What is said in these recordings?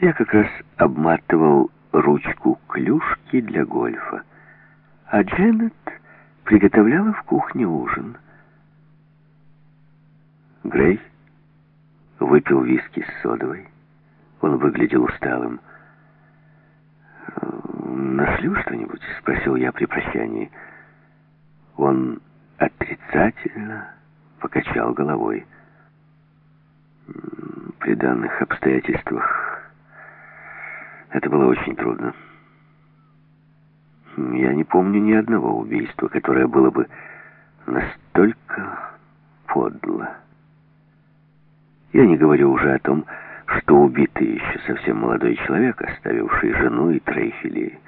Я как раз обматывал ручку клюшки для гольфа, а Дженнет приготовляла в кухне ужин. Грей выпил виски с содовой. Он выглядел усталым. «Нашли что-нибудь?» — спросил я при прощании. Он отрицательно покачал головой. При данных обстоятельствах это было очень трудно. Я не помню ни одного убийства, которое было бы настолько подло. Я не говорю уже о том, что убитый еще совсем молодой человек, оставивший жену и троих или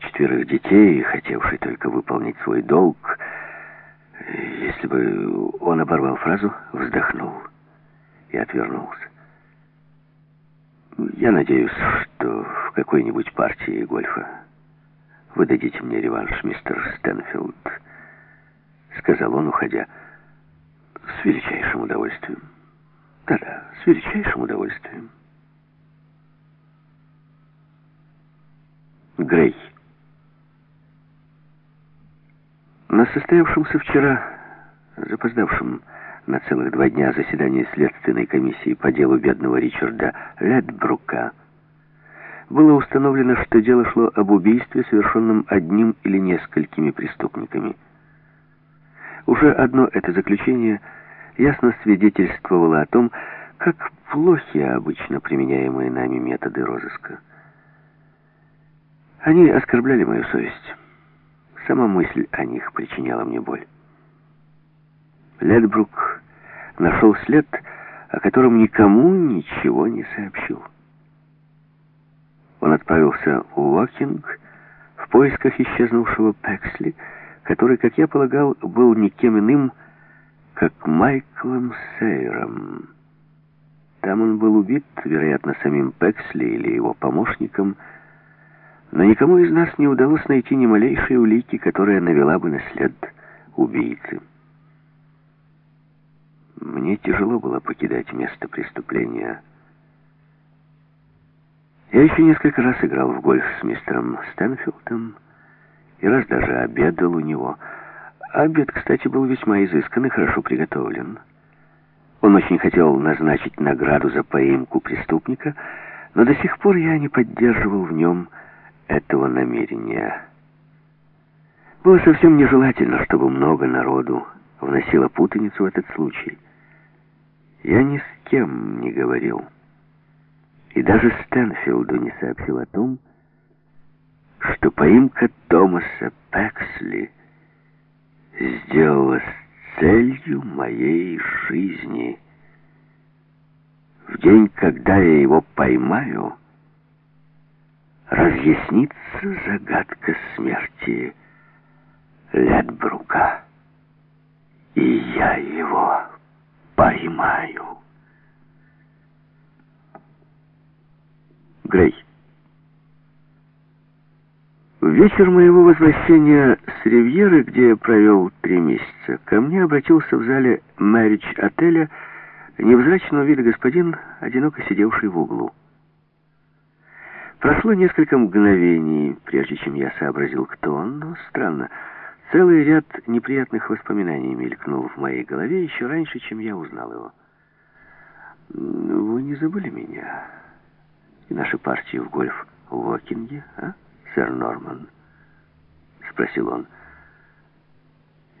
четверых детей, и хотевший только выполнить свой долг, если бы он оборвал фразу, вздохнул и отвернулся. Я надеюсь, что в какой-нибудь партии гольфа вы дадите мне реванш, мистер Стэнфилд, сказал он, уходя, с величайшим удовольствием. Да-да, с величайшим удовольствием. Грей. На состоявшемся вчера, запоздавшем на целых два дня заседании Следственной комиссии по делу бедного Ричарда Ледбрука, было установлено, что дело шло об убийстве, совершенном одним или несколькими преступниками. Уже одно это заключение – ясно свидетельствовало о том, как плохи обычно применяемые нами методы розыска. Они оскорбляли мою совесть. Сама мысль о них причиняла мне боль. Ледбрук нашел след, о котором никому ничего не сообщил. Он отправился в Уокинг в поисках исчезнувшего Пексли, который, как я полагал, был никем иным, как Майклом Сейром. Там он был убит, вероятно, самим Пексли или его помощником, но никому из нас не удалось найти ни малейшей улики, которая навела бы на след убийцы. Мне тяжело было покидать место преступления. Я еще несколько раз играл в гольф с мистером Стэнфилдом и раз даже обедал у него — Обед, кстати, был весьма изыскан и хорошо приготовлен. Он очень хотел назначить награду за поимку преступника, но до сих пор я не поддерживал в нем этого намерения. Было совсем нежелательно, чтобы много народу вносило путаницу в этот случай. Я ни с кем не говорил. И даже Стэнфилду не сообщил о том, что поимка Томаса Пексли — сделалось целью моей жизни. В день, когда я его поймаю, разъяснится загадка смерти Ледбрука. И я его поймаю. Грей. В вечер моего возвращения с Ривьеры, где я провел три месяца, ко мне обратился в зале Мэридж отеля невзрачного вида господин, одиноко сидевший в углу. Прошло несколько мгновений, прежде чем я сообразил, кто он, но странно. Целый ряд неприятных воспоминаний мелькнул в моей голове еще раньше, чем я узнал его. «Вы не забыли меня и наши партии в гольф в Уокинге, а?» сэр Норман?» — спросил он.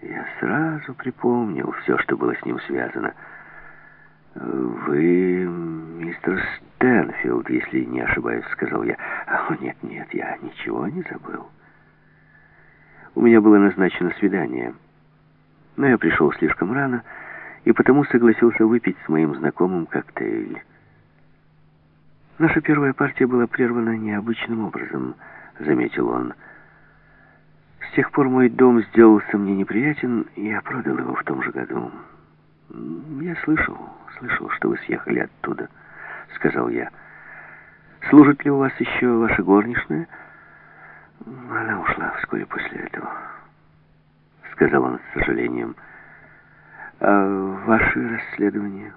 Я сразу припомнил все, что было с ним связано. «Вы мистер Стэнфилд, если не ошибаюсь», — сказал я. «О, нет, нет, я ничего не забыл. У меня было назначено свидание, но я пришел слишком рано и потому согласился выпить с моим знакомым коктейль. Наша первая партия была прервана необычным образом —— заметил он. «С тех пор мой дом сделался мне неприятен, и я продал его в том же году. Я слышал, слышал, что вы съехали оттуда», — сказал я. «Служит ли у вас еще ваша горничная?» «Она ушла вскоре после этого», — сказал он с сожалением. «А ваши расследования?»